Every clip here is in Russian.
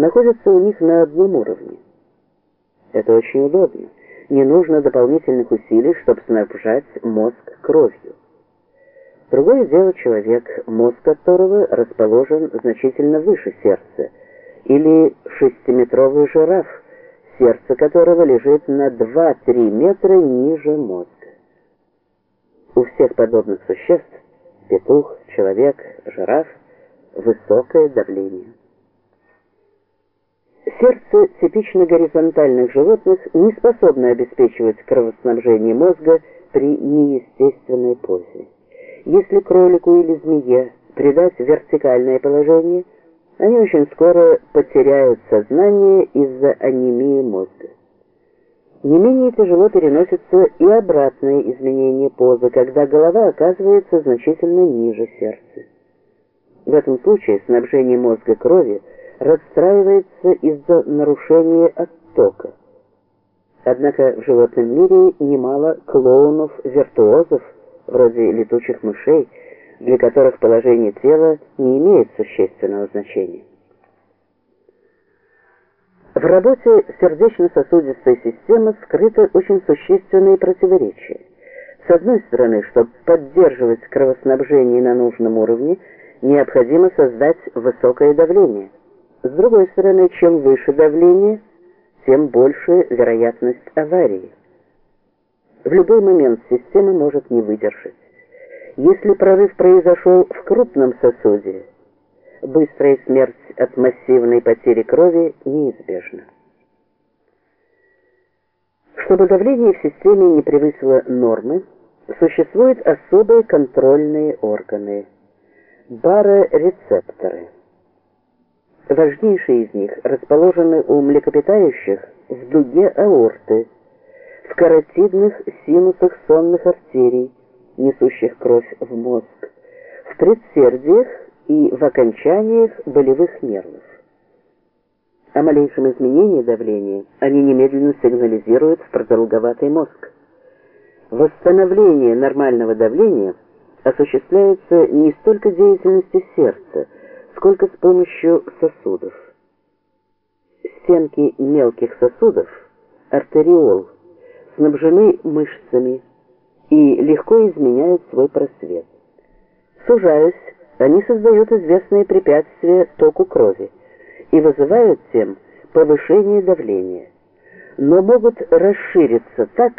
находятся у них на одном уровне. Это очень удобно. Не нужно дополнительных усилий, чтобы снабжать мозг кровью. Другое дело человек, мозг которого расположен значительно выше сердца, или шестиметровый жираф, сердце которого лежит на 2-3 метра ниже мозга. У всех подобных существ, петух, человек, жираф, высокое давление. Сердце типично горизонтальных животных не способно обеспечивать кровоснабжение мозга при неестественной позе. Если кролику или змее придать вертикальное положение, они очень скоро потеряют сознание из-за анемии мозга. Не менее тяжело переносится и обратное изменение позы, когда голова оказывается значительно ниже сердца. В этом случае снабжение мозга крови расстраивается из-за нарушения оттока. Однако в животном мире немало клоунов-виртуозов, вроде летучих мышей, для которых положение тела не имеет существенного значения. В работе сердечно-сосудистой системы скрыто очень существенные противоречия. С одной стороны, чтобы поддерживать кровоснабжение на нужном уровне, необходимо создать высокое давление. С другой стороны, чем выше давление, тем больше вероятность аварии. В любой момент система может не выдержать. Если прорыв произошел в крупном сосуде, быстрая смерть от массивной потери крови неизбежна. Чтобы давление в системе не превысило нормы, существуют особые контрольные органы – барорецепторы. Важнейшие из них расположены у млекопитающих в дуге аорты, в каротидных синусах сонных артерий, несущих кровь в мозг, в предсердиях и в окончаниях болевых нервов. О малейшем изменении давления они немедленно сигнализируют в продолговатый мозг. Восстановление нормального давления осуществляется не столько деятельностью сердца, сколько с помощью сосудов. Стенки мелких сосудов, артериол, снабжены мышцами и легко изменяют свой просвет. Сужаясь, они создают известные препятствия току крови и вызывают тем повышение давления, но могут расшириться так,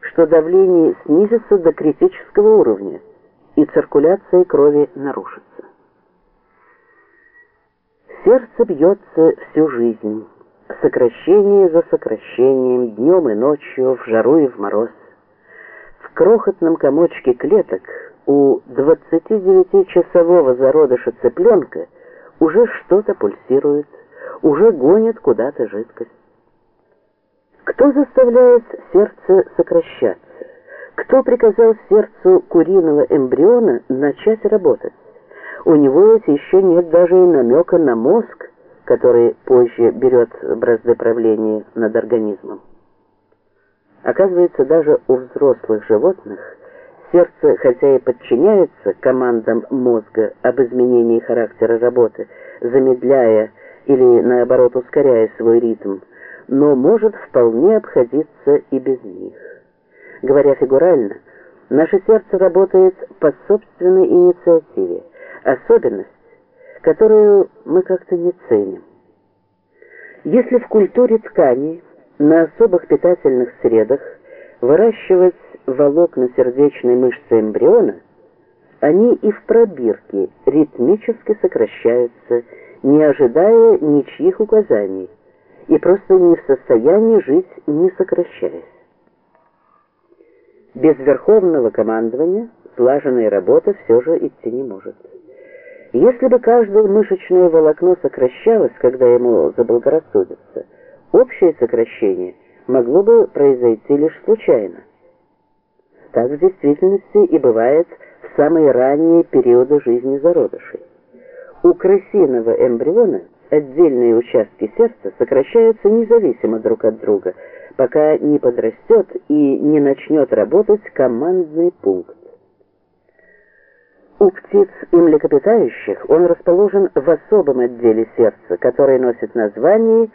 что давление снизится до критического уровня и циркуляция крови нарушится. Сердце бьется всю жизнь, сокращение за сокращением, днем и ночью, в жару и в мороз. В крохотном комочке клеток у 29-часового зародыша цыпленка уже что-то пульсирует, уже гонит куда-то жидкость. Кто заставляет сердце сокращаться? Кто приказал сердцу куриного эмбриона начать работать? У него ведь еще нет даже и намека на мозг, который позже берет бразды правления над организмом. Оказывается, даже у взрослых животных сердце, хотя и подчиняется командам мозга об изменении характера работы, замедляя или наоборот ускоряя свой ритм, но может вполне обходиться и без них. Говоря фигурально, наше сердце работает по собственной инициативе, особенность, которую мы как-то не ценим. Если в культуре тканей на особых питательных средах выращивать волокна сердечной мышцы эмбриона, они и в пробирке ритмически сокращаются, не ожидая ничьих указаний, и просто не в состоянии жить, не сокращаясь. Без верховного командования слаженная работа все же идти не может. Если бы каждое мышечное волокно сокращалось, когда ему заблагорассудится, общее сокращение могло бы произойти лишь случайно. Так в действительности и бывает в самые ранние периоды жизни зародышей. У крысиного эмбриона отдельные участки сердца сокращаются независимо друг от друга, пока не подрастет и не начнет работать командный пункт. У птиц и млекопитающих он расположен в особом отделе сердца, который носит название